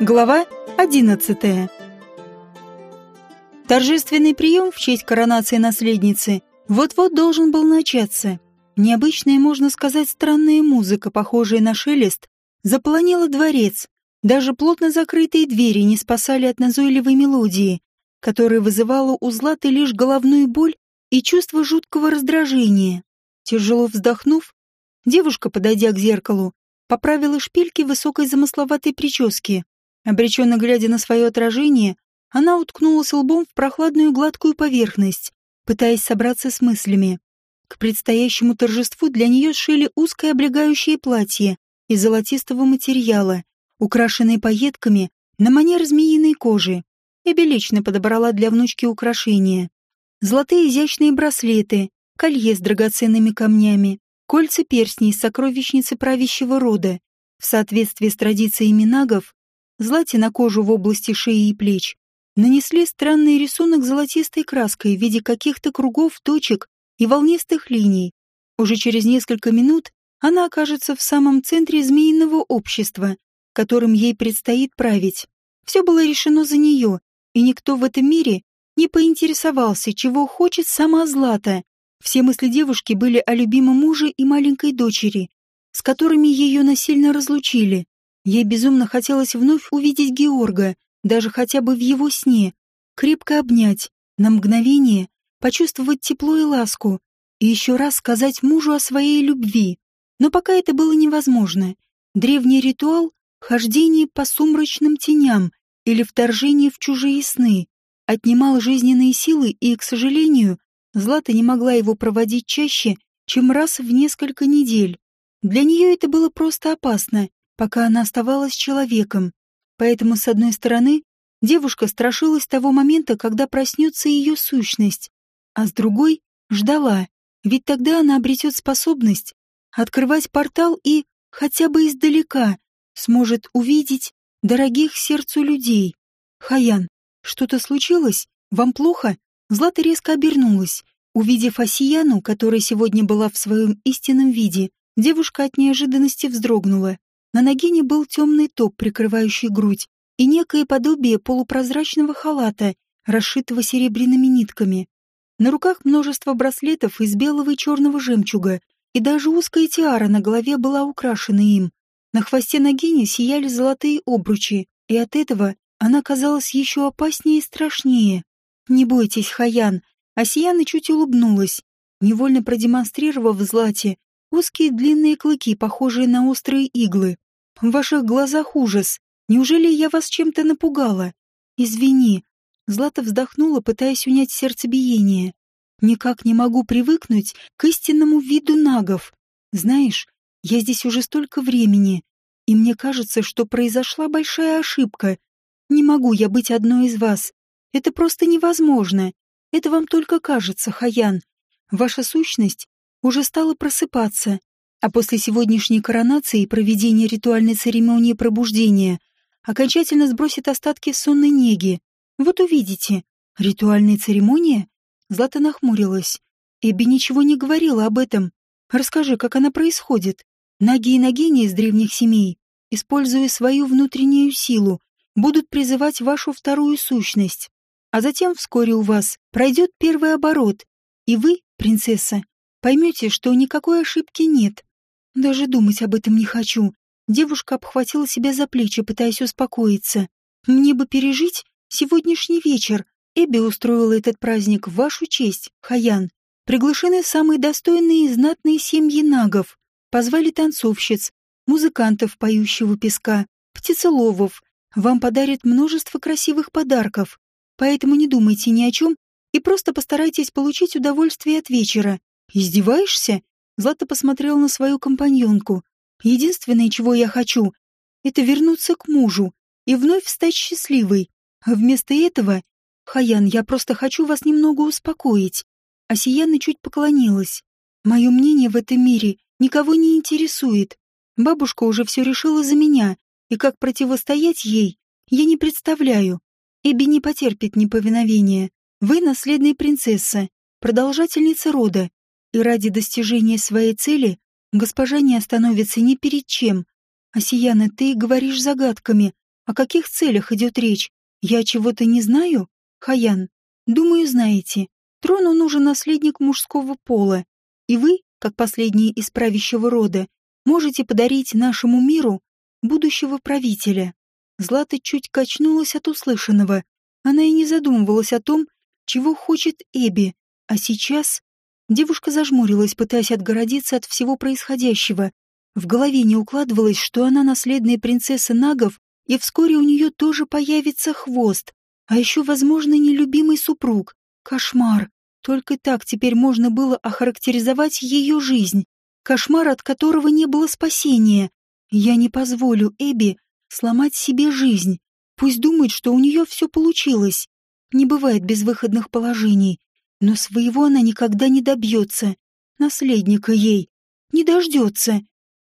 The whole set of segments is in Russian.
Глава 11. Торжественный прием в честь коронации наследницы вот-вот должен был начаться. Необычная, можно сказать, странная музыка, похожая на шелест, заполонила дворец. Даже плотно закрытые двери не спасали от назойливой мелодии, которая вызывала у Златы лишь головную боль и чувство жуткого раздражения. Тяжело вздохнув, девушка, подойдя к зеркалу, поправила шпильки высокой замысловатой прически. Обреченно глядя на свое отражение, она уткнулась лбом в прохладную гладкую поверхность, пытаясь собраться с мыслями. К предстоящему торжеству для нее сшили узкое облегающее платье из золотистого материала, украшенное пайетками на манер змеиной кожи. Эбби лично подобрала для внучки украшения. Золотые изящные браслеты, колье с драгоценными камнями, кольца перстней из сокровищницы правящего рода. В соответствии с традициями нагов, Злате на кожу в области шеи и плеч нанесли странный рисунок золотистой краской в виде каких-то кругов, точек и волнистых линий. Уже через несколько минут она окажется в самом центре змеиного общества, которым ей предстоит править. Все было решено за нее, и никто в этом мире не поинтересовался, чего хочет сама Злата. Все мысли девушки были о любимом муже и маленькой дочери, с которыми ее насильно разлучили. Ей безумно хотелось вновь увидеть Георга, даже хотя бы в его сне, крепко обнять, на мгновение почувствовать тепло и ласку, и еще раз сказать мужу о своей любви. Но пока это было невозможно. Древний ритуал — хождение по сумрачным теням или вторжение в чужие сны — отнимал жизненные силы, и, к сожалению, Злата не могла его проводить чаще, чем раз в несколько недель. Для нее это было просто опасно, пока она оставалась человеком. Поэтому, с одной стороны, девушка страшилась того момента, когда проснется ее сущность, а с другой — ждала, ведь тогда она обретет способность открывать портал и, хотя бы издалека, сможет увидеть дорогих сердцу людей. «Хаян, что-то случилось? Вам плохо?» Злата резко обернулась. Увидев Осияну, которая сегодня была в своем истинном виде, девушка от неожиданности вздрогнула. На Нагине был темный топ, прикрывающий грудь, и некое подобие полупрозрачного халата, расшитого серебряными нитками. На руках множество браслетов из белого и черного жемчуга, и даже узкая тиара на голове была украшена им. На хвосте Нагини сияли золотые обручи, и от этого она казалась еще опаснее и страшнее. «Не бойтесь, Хаян!» А Сияна чуть улыбнулась, невольно продемонстрировав Злате узкие длинные клыки, похожие на острые иглы. В ваших глазах ужас. Неужели я вас чем-то напугала? Извини. Злата вздохнула, пытаясь унять сердцебиение. Никак не могу привыкнуть к истинному виду нагов. Знаешь, я здесь уже столько времени, и мне кажется, что произошла большая ошибка. Не могу я быть одной из вас. Это просто невозможно. Это вам только кажется, Хаян. Ваша сущность уже стала просыпаться, а после сегодняшней коронации и проведения ритуальной церемонии пробуждения окончательно сбросит остатки сонной неги. Вот увидите. Ритуальная церемония? Злата нахмурилась. Эбби ничего не говорила об этом. Расскажи, как она происходит. Наги и нагини из древних семей, используя свою внутреннюю силу, будут призывать вашу вторую сущность. А затем вскоре у вас пройдет первый оборот, и вы, принцесса, поймете, что никакой ошибки нет. Даже думать об этом не хочу. Девушка обхватила себя за плечи, пытаясь успокоиться. Мне бы пережить сегодняшний вечер. Эбби устроила этот праздник в вашу честь, Хаян. Приглашены самые достойные и знатные семьи нагов. Позвали танцовщиц, музыкантов поющего песка, птицеловов. Вам подарят множество красивых подарков. Поэтому не думайте ни о чем и просто постарайтесь получить удовольствие от вечера. Издеваешься? Злата посмотрела на свою компаньонку. «Единственное, чего я хочу, это вернуться к мужу и вновь стать счастливой. А вместо этого, Хаян, я просто хочу вас немного успокоить». А чуть поклонилась. «Мое мнение в этом мире никого не интересует. Бабушка уже все решила за меня, и как противостоять ей, я не представляю. Эбби не потерпит неповиновения. Вы наследная принцесса, продолжательница рода, и ради достижения своей цели госпожа не остановится ни перед чем. Осияна, ты говоришь загадками. О каких целях идет речь? Я чего-то не знаю? Хаян, думаю, знаете. Трону нужен наследник мужского пола. И вы, как последние из правящего рода, можете подарить нашему миру будущего правителя. Злата чуть качнулась от услышанного. Она и не задумывалась о том, чего хочет Эбби, а сейчас девушка зажмурилась, пытаясь отгородиться от всего происходящего. В голове не укладывалось, что она наследная принцесса Нагов, и вскоре у нее тоже появится хвост, а еще, возможно, нелюбимый супруг. Кошмар. Только так теперь можно было охарактеризовать ее жизнь. Кошмар, от которого не было спасения. Я не позволю Эбби сломать себе жизнь. Пусть думает, что у нее все получилось. Не бывает безвыходных положений. Но своего она никогда не добьется. Наследника ей. Не дождется.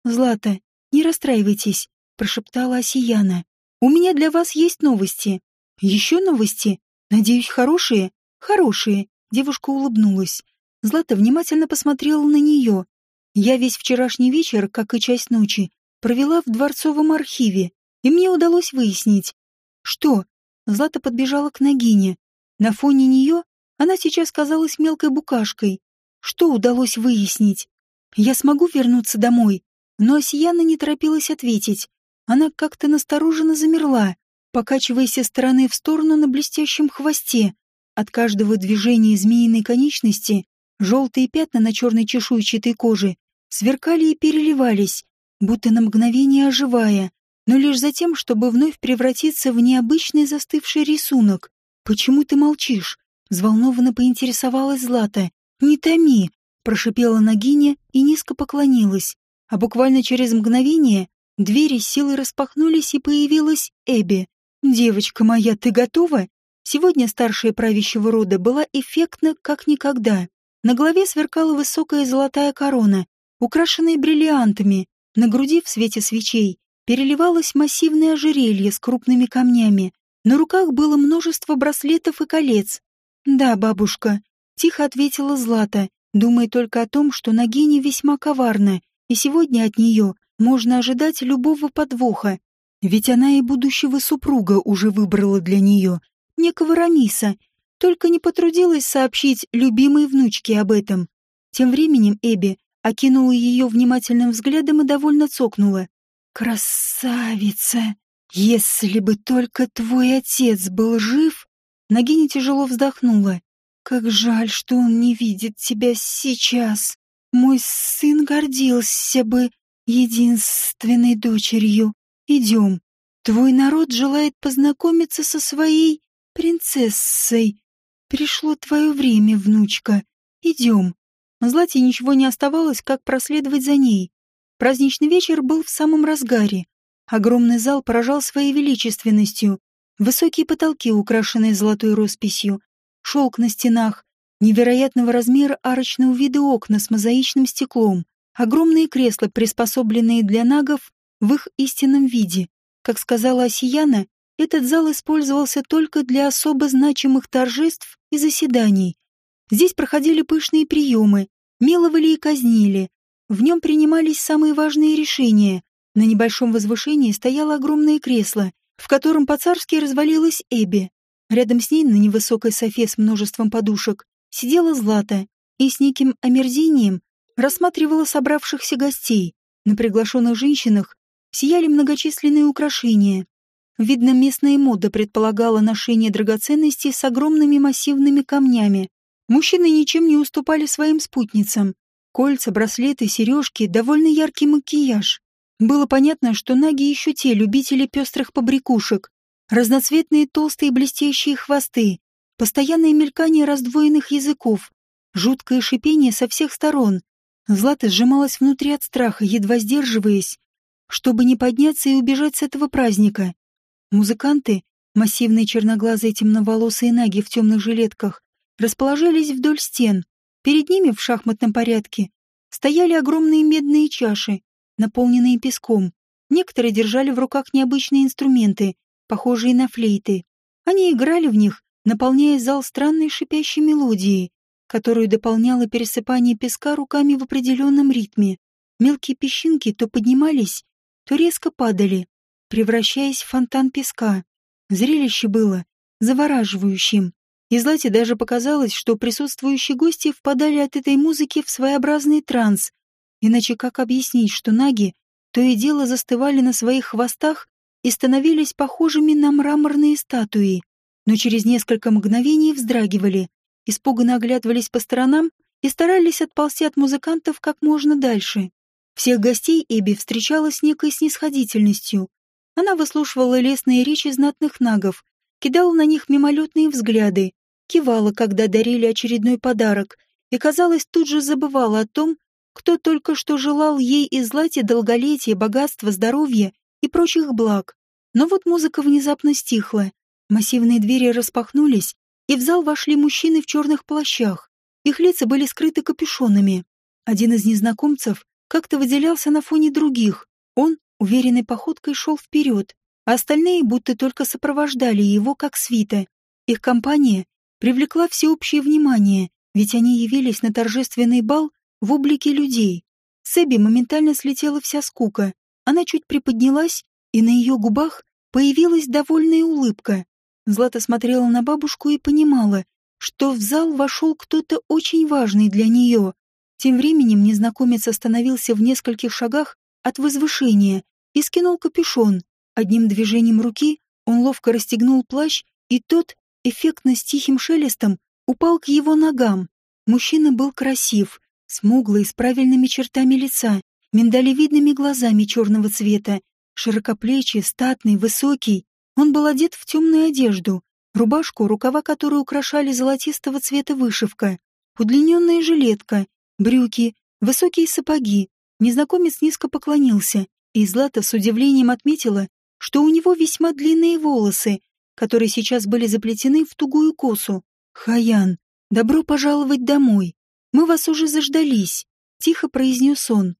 Злата, не расстраивайтесь, прошептала Осияна. У меня для вас есть новости. Еще новости? Надеюсь, хорошие? Хорошие. Девушка улыбнулась. Злата внимательно посмотрела на нее. Я весь вчерашний вечер, как и часть ночи, провела в дворцовом архиве, и мне удалось выяснить, что Злата подбежала к Нагине. На фоне нее она сейчас казалась мелкой букашкой. Что удалось выяснить? Я смогу вернуться домой? Но Осияна не торопилась ответить. Она как-то настороженно замерла, покачиваясь из стороны в сторону на блестящем хвосте. От каждого движения змеиной конечности желтые пятна на черной чешуйчатой коже сверкали и переливались, будто на мгновение оживая, но лишь за тем, чтобы вновь превратиться в необычный застывший рисунок. «Почему ты молчишь?» — взволнованно поинтересовалась Злата. «Не томи!» — прошипела Нагиня и низко поклонилась. А буквально через мгновение двери силой распахнулись, и появилась Эбби. «Девочка моя, ты готова?» Сегодня старшая правящего рода была эффектна, как никогда. На голове сверкала высокая золотая корона, украшенная бриллиантами. На груди в свете свечей переливалось массивное ожерелье с крупными камнями. На руках было множество браслетов и колец. «Да, бабушка», — тихо ответила Злата, думая только о том, что Нагиня весьма коварна, и сегодня от нее можно ожидать любого подвоха. Ведь она и будущего супруга уже выбрала для нее, некого Рамиса, только не потрудилась сообщить любимой внучке об этом. Тем временем Эбби окинула ее внимательным взглядом и довольно цокнула. «Красавица! Если бы только твой отец был жив...» Нагиня тяжело вздохнула. «Как жаль, что он не видит тебя сейчас. Мой сын гордился бы единственной дочерью. Идем. Твой народ желает познакомиться со своей принцессой. Пришло твое время, внучка. Идем. Злате ничего не оставалось, как проследовать за ней. Праздничный вечер был в самом разгаре. Огромный зал поражал своей величественностью. Высокие потолки, украшенные золотой росписью, шелк на стенах, невероятного размера арочного вида окна с мозаичным стеклом, огромные кресла, приспособленные для нагов в их истинном виде. Как сказала Осияна, этот зал использовался только для особо значимых торжеств и заседаний. Здесь проходили пышные приемы, миловали и казнили. В нем принимались самые важные решения. На небольшом возвышении стояло огромное кресло, в котором по-царски развалилась Эбби. Рядом с ней на невысокой софе с множеством подушек сидела Злата и с неким омерзением рассматривала собравшихся гостей. На приглашенных женщинах сияли многочисленные украшения, Видно, местная мода предполагала ношение драгоценностей с огромными массивными камнями. Мужчины ничем не уступали своим спутницам. Кольца, браслеты, сережки, довольно яркий макияж. Было понятно, что наги еще те любители пестрых побрякушек. Разноцветные толстые блестящие хвосты, постоянное мелькание раздвоенных языков, жуткое шипение со всех сторон. Злата сжималась внутри от страха, едва сдерживаясь, чтобы не подняться и убежать с этого праздника. Музыканты, массивные черноглазые темноволосые наги в темных жилетках, расположились вдоль стен. Перед ними в шахматном порядке стояли огромные медные чаши, наполненные песком. Некоторые держали в руках необычные инструменты, похожие на флейты. Они играли в них, наполняя зал странной шипящей мелодией, которую дополняло пересыпание песка руками в определенном ритме. Мелкие песчинки то поднимались, то резко падали, превращаясь в фонтан песка. Зрелище было завораживающим. И Злате даже показалось, что присутствующие гости впадали от этой музыки в своеобразный транс. Иначе как объяснить, что наги то и дело застывали на своих хвостах и становились похожими на мраморные статуи, но через несколько мгновений вздрагивали, испуганно оглядывались по сторонам и старались отползти от музыкантов как можно дальше. Всех гостей Эбби встречала с некой снисходительностью. Она выслушивала лестные речи знатных нагов, кидала на них мимолетные взгляды, кивала, когда дарили очередной подарок, и, казалось, тут же забывала о том, кто только что желал ей и злате долголетия, богатства, здоровья и прочих благ. Но вот музыка внезапно стихла, массивные двери распахнулись, и в зал вошли мужчины в черных плащах. Их лица были скрыты капюшонами. Один из незнакомцев как-то выделялся на фоне других. Он уверенной походкой шел вперед, а остальные будто только сопровождали его как свита. Их компания привлекла всеобщее внимание, ведь они явились на торжественный бал в облике людей. С Эбби моментально слетела вся скука. Она чуть приподнялась, и на ее губах появилась довольная улыбка. Злата смотрела на бабушку и понимала, что в зал вошел кто-то очень важный для нее. Тем временем незнакомец остановился в нескольких шагах от возвышения и скинул капюшон. Одним движением руки он ловко расстегнул плащ, и тот эффектно с тихим шелестом упал к его ногам. Мужчина был красив, смуглый, с правильными чертами лица, миндалевидными глазами черного цвета, широкоплечий, статный, высокий. Он был одет в темную одежду, рубашку, рукава которой украшали золотистого цвета вышивка, удлиненная жилетка, брюки, высокие сапоги. Незнакомец низко поклонился, и Злата с удивлением отметила, что у него весьма длинные волосы, которые сейчас были заплетены в тугую косу. «Хаян, добро пожаловать домой. Мы вас уже заждались», — тихо произнес он.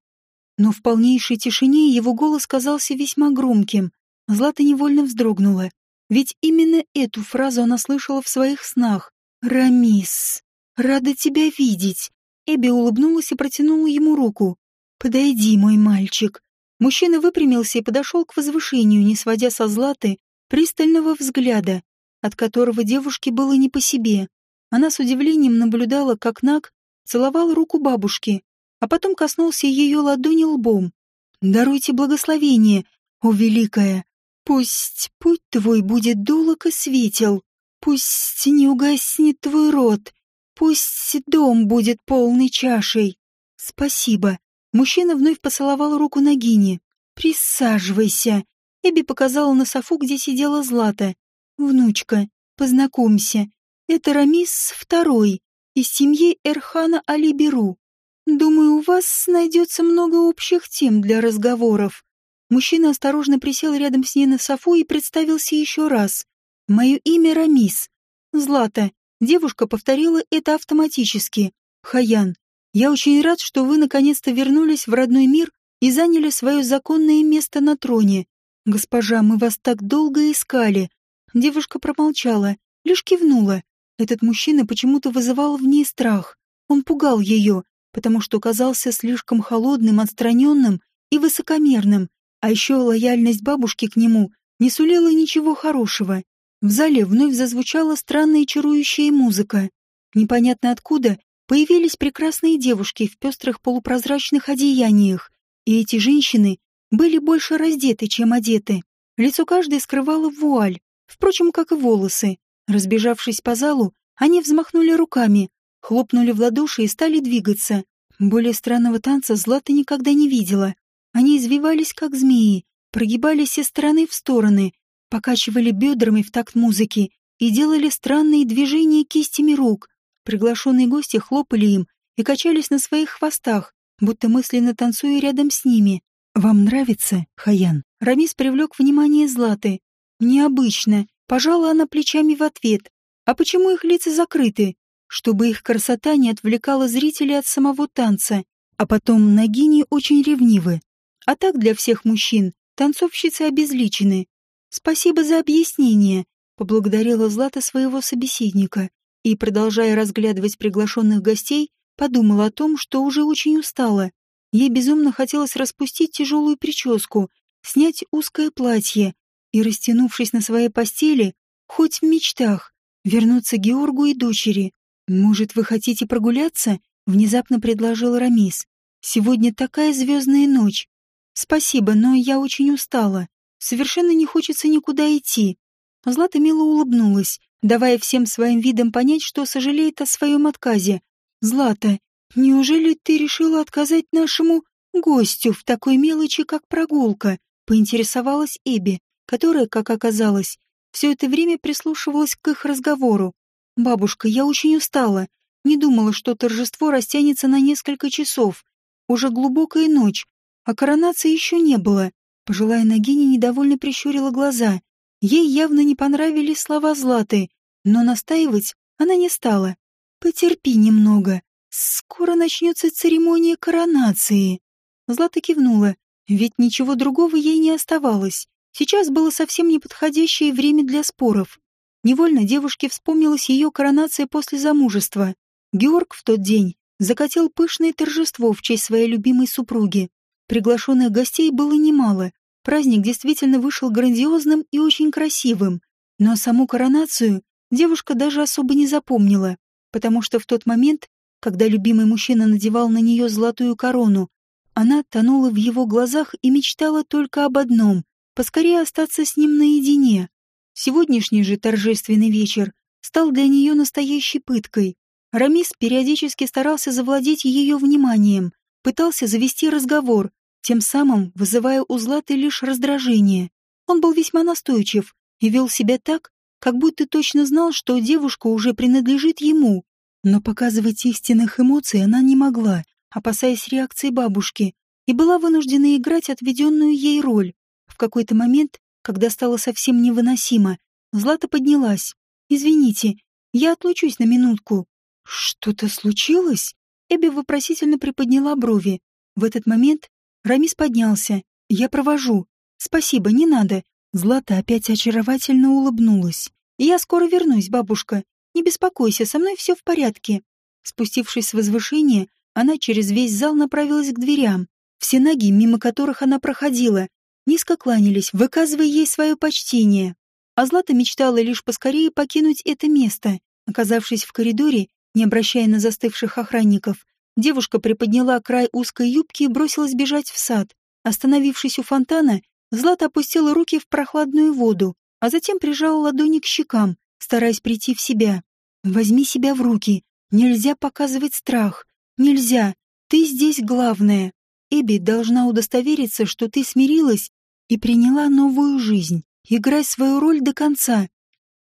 Но в полнейшей тишине его голос казался весьма громким. Злата невольно вздрогнула. Ведь именно эту фразу она слышала в своих снах. «Рамис, рада тебя видеть!» Эбби улыбнулась и протянула ему руку. «Подойди, мой мальчик». Мужчина выпрямился и подошел к возвышению, не сводя со Златы пристального взгляда, от которого девушке было не по себе. Она с удивлением наблюдала, как Наг целовал руку бабушки, а потом коснулся ее ладони лбом. «Даруйте благословение, о великая! Пусть путь твой будет долг и светел, пусть не угаснет твой рот, пусть дом будет полной чашей. Спасибо». Мужчина вновь поцеловал руку Нагине. «Присаживайся. Эбби показала на софу, где сидела Злата. «Внучка, познакомься. Это Рамис второй, из семьи Эрхана Алиберу. Думаю, у вас найдется много общих тем для разговоров». Мужчина осторожно присел рядом с ней на софу и представился еще раз. «Мое имя Рамис. Злата». Девушка повторила это автоматически. «Хаян, я очень рад, что вы наконец-то вернулись в родной мир и заняли свое законное место на троне. «Госпожа, мы вас так долго искали». Девушка промолчала, лишь кивнула. Этот мужчина почему-то вызывал в ней страх. Он пугал ее, потому что казался слишком холодным, отстраненным и высокомерным, а еще лояльность бабушки к нему не сулила ничего хорошего. В зале вновь зазвучала странная чарующая музыка. Непонятно откуда появились прекрасные девушки в пестрых полупрозрачных одеяниях, и эти женщины были больше раздеты, чем одеты. Лицо каждой скрывало вуаль, впрочем, как и волосы. Разбежавшись по залу, они взмахнули руками, хлопнули в ладоши и стали двигаться. Более странного танца Злата никогда не видела. Они извивались, как змеи, прогибались из стороны в стороны, покачивали бедрами в такт музыки и делали странные движения кистями рук. Приглашенные гости хлопали им и качались на своих хвостах, будто мысленно танцуя рядом с ними. «Вам нравится, Хаян?» Рамис привлек внимание Златы. «Необычно». Пожала она плечами в ответ. «А почему их лица закрыты?» Чтобы их красота не отвлекала зрителей от самого танца. А потом Нагини очень ревнивы. А так для всех мужчин танцовщицы обезличены. «Спасибо за объяснение», — поблагодарила Злата своего собеседника и, продолжая разглядывать приглашенных гостей, подумала о том, что уже очень устала Ей безумно хотелось распустить тяжелую прическу снять узкое платье и, растянувшись на своей постели, хоть в мечтах, вернуться Георгу и дочери. «Может, вы хотите прогуляться?» — внезапно предложил Рамис. «Сегодня такая звездная ночь. Спасибо, но я очень устала. Совершенно не хочется никуда идти». Злата мило улыбнулась, давая всем своим видом понять, что сожалеет о своем отказе. «Злата, неужели ты решила отказать нашему гостю в такой мелочи, как прогулка?» — поинтересовалась Эбби, которая, как оказалось, все это время прислушивалась к их разговору. «Бабушка, я очень устала. Не думала, что торжество растянется на несколько часов. Уже глубокая ночь, а коронации еще не было». Пожилая Нагиня недовольно прищурила глаза. Ей явно не понравились слова Златы, но настаивать она не стала. «Потерпи немного. Скоро начнется церемония коронации». Злата кивнула, ведь ничего другого ей не оставалось. Сейчас было совсем неподходящее время для споров. Невольно девушке вспомнилась ее коронация после замужества. Георг в тот день закатил пышное торжество в честь своей любимой супруги. Приглашенных гостей было немало. Праздник действительно вышел грандиозным и очень красивым. Но саму коронацию девушка даже особо не запомнила, потому что в тот момент, когда любимый мужчина надевал на нее золотую корону, она тонула в его глазах и мечтала только об одном поскорее остаться с ним наедине. Сегодняшний же торжественный вечер стал для нее настоящей пыткой. Рамис периодически старался завладеть ее вниманием, пытался завести разговор, тем самым вызывая у Златы лишь раздражение. Он был весьма настойчив и вел себя так, как будто точно знал, что девушка уже принадлежит ему. Но показывать истинных эмоций она не могла, опасаясь реакции бабушки, и была вынуждена играть отведенную ей роль. В какой-то момент, когда стало совсем невыносимо, Злата поднялась. «Извините, я отлучусь на минутку». «Что-то случилось?» Эбби вопросительно приподняла брови. В этот момент Рамис поднялся. «Я провожу. Спасибо, не надо». Злата опять очаровательно улыбнулась. «Я скоро вернусь, бабушка. Не беспокойся, со мной все в порядке». Спустившись с возвышения, она через весь зал направилась к дверям. Все ноги, мимо которых она проходила, низко кланялись, выказывая ей свое почтение. А Злата мечтала лишь поскорее покинуть это место. Оказавшись в коридоре, не обращая на застывших охранников, девушка приподняла край узкой юбки и бросилась бежать в сад. Остановившись у фонтана, Злата опустила руки в прохладную воду, а затем прижала ладони к щекам, стараясь прийти в себя. «Возьми себя в руки. Нельзя показывать страх. Нельзя. Ты здесь главное. Эбби должна удостовериться, что ты смирилась и приняла новую жизнь. Играй свою роль до конца.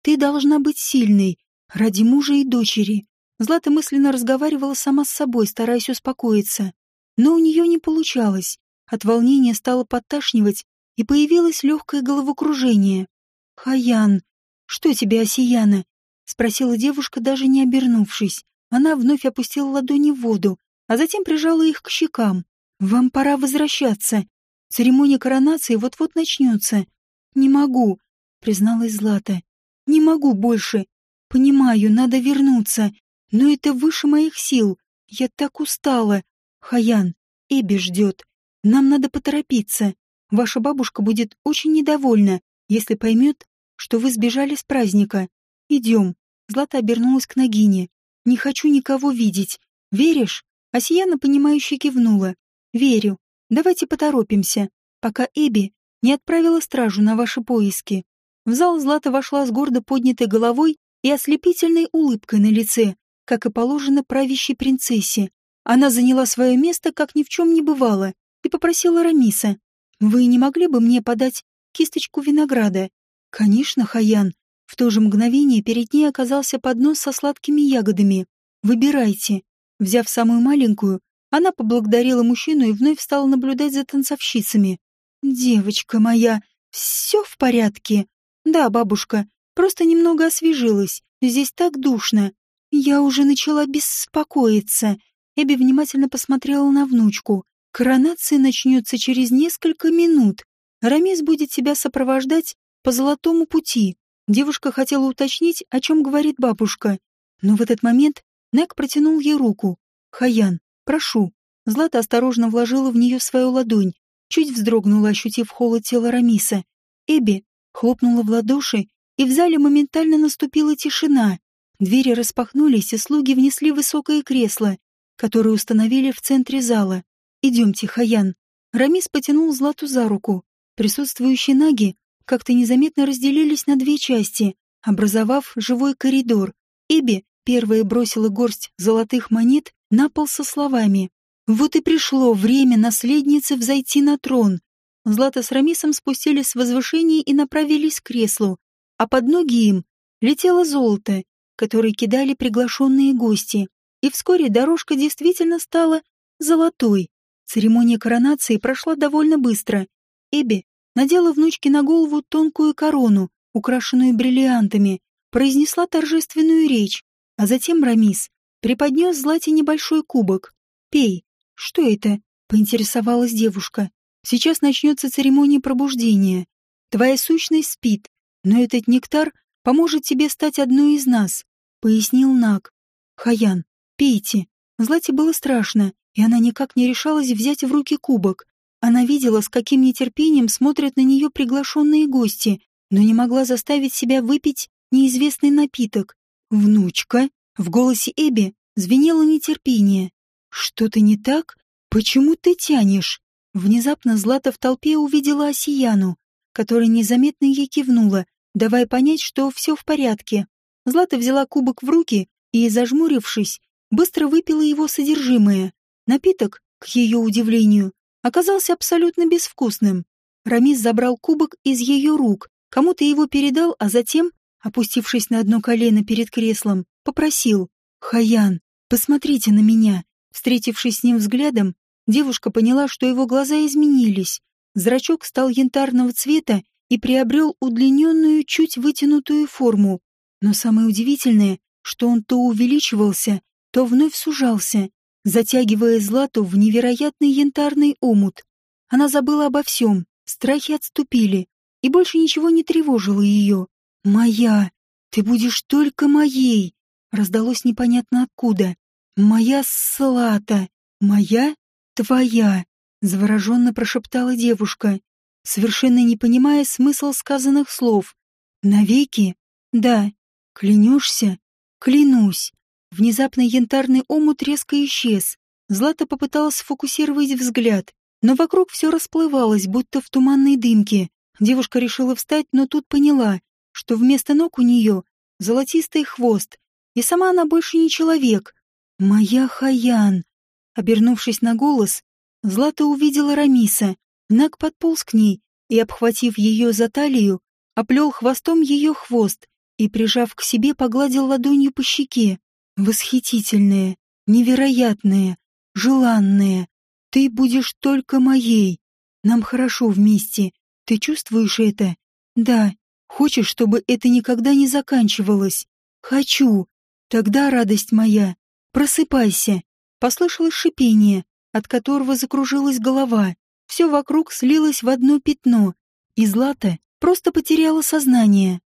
Ты должна быть сильной, ради мужа и дочери. Злата мысленно разговаривала сама с собой, стараясь успокоиться. Но у нее не получалось. От волнения стало подташнивать, и появилось легкое головокружение. «Хаян, что тебе, Осияна?» — спросила девушка, даже не обернувшись. Она вновь опустила ладони в воду, а затем прижала их к щекам. «Вам пора возвращаться. Церемония коронации вот-вот начнется». «Не могу», — призналась Злата. «Не могу больше. Понимаю, надо вернуться, но это выше моих сил. Я так устала. Хаян, Эбби ждет. Нам надо поторопиться. Ваша бабушка будет очень недовольна, если поймет, что вы сбежали с праздника. Идем». Злата обернулась к Нагине. «Не хочу никого видеть. Веришь?» Асияна, понимающе кивнула. «Верю. Давайте поторопимся, пока Эбби не отправила стражу на ваши поиски». В зал Злата вошла с гордо поднятой головой и ослепительной улыбкой на лице, как и положено правящей принцессе. Она заняла свое место, как ни в чем не бывало, и попросила Рамиса. «Вы не могли бы мне подать кисточку винограда?» «Конечно, Хаян». В то же мгновение перед ней оказался поднос со сладкими ягодами. «Выбирайте». Взяв самую маленькую, она поблагодарила мужчину и вновь стала наблюдать за танцовщицами. «Девочка моя, все в порядке?» «Да, бабушка, просто немного освежилась. Здесь так душно. Я уже начала беспокоиться». Эбби внимательно посмотрела на внучку. «Коронация начнется через несколько минут. Рамис будет тебя сопровождать по золотому пути». Девушка хотела уточнить, о чем говорит бабушка. Но в этот момент Нек протянул ей руку. «Хаян, Прошу». Злата осторожно вложила в нее свою ладонь, чуть вздрогнула, ощутив холод тела Рамиса. Эбби хлопнула в ладоши, и в зале моментально наступила тишина. Двери распахнулись, и слуги внесли высокое кресло, которое установили в центре зала. «Идемте, Хаян». Рамис потянул Злату за руку. Присутствующие наги как-то незаметно разделились на две части, образовав живой коридор. Эбби первая бросила горсть золотых монет на пол со словами «Вот и пришло время наследницы взойти на трон». Злата с Рамисом спустились с возвышения и направились к креслу, а под ноги им летело золото, которое кидали приглашенные гости. И вскоре дорожка действительно стала золотой. Церемония коронации прошла довольно быстро. Эбби надела внучке на голову тонкую корону, украшенную бриллиантами, произнесла торжественную речь, а затем Рамис преподнес Злате небольшой кубок. «Пей». «Что это?» — поинтересовалась девушка. «Сейчас начнется церемония пробуждения. Твоя сущность спит, но этот нектар поможет тебе стать одной из нас», — пояснил Наг. «Хаян, пейте». Злате было страшно, и она никак не решалась взять в руки кубок. Она видела, с каким нетерпением смотрят на нее приглашенные гости, но не могла заставить себя выпить неизвестный напиток. «Внучка?» В голосе Эбби звенело нетерпение. «Что-то не так? Почему ты тянешь?» Внезапно Злата в толпе увидела Осияну, которая незаметно ей кивнула, давая понять, что все в порядке. Злата взяла кубок в руки и, зажмурившись, быстро выпила его содержимое. Напиток, к ее удивлению, оказался абсолютно безвкусным. Рамис забрал кубок из ее рук, кому-то его передал, а затем, опустившись на одно колено перед креслом, попросил «Хаян, посмотрите на меня». Встретившись с ним взглядом, девушка поняла, что его глаза изменились. Зрачок стал янтарного цвета и приобрел удлиненную, чуть вытянутую форму. Но самое удивительное, что он то увеличивался, то вновь сужался, затягивая Злату в невероятный янтарный омут. Она забыла обо всем, страхи отступили, и больше ничего не тревожило ее. «Моя! Ты будешь только моей!» Раздалось непонятно откуда. «Моя Слата! Моя? Твоя!» завороженно прошептала девушка, совершенно не понимая смысл сказанных слов. «Навеки? Да. Клянешься? Клянусь!» Внезапно янтарный омут резко исчез. Злата попыталась сфокусировать взгляд, но вокруг все расплывалось, будто в туманной дымке. Девушка решила встать, но тут поняла, что вместо ног у нее золотистый хвост, и сама она больше не человек. Моя Хаян. Обернувшись на голос, Злата увидела Рамиса. Наг подполз к ней и, обхватив ее за талию, оплел хвостом ее хвост и, прижав к себе, погладил ладонью по щеке. Восхитительная, невероятная, желанная. Ты будешь только моей. Нам хорошо вместе. Ты чувствуешь это? Да. Хочешь, чтобы это никогда не заканчивалось? Хочу. Тогда, радость моя, просыпайся. Послышалось шипение, от которого закружилась голова. Все вокруг слилось в одно пятно, и Злата просто потеряла сознание.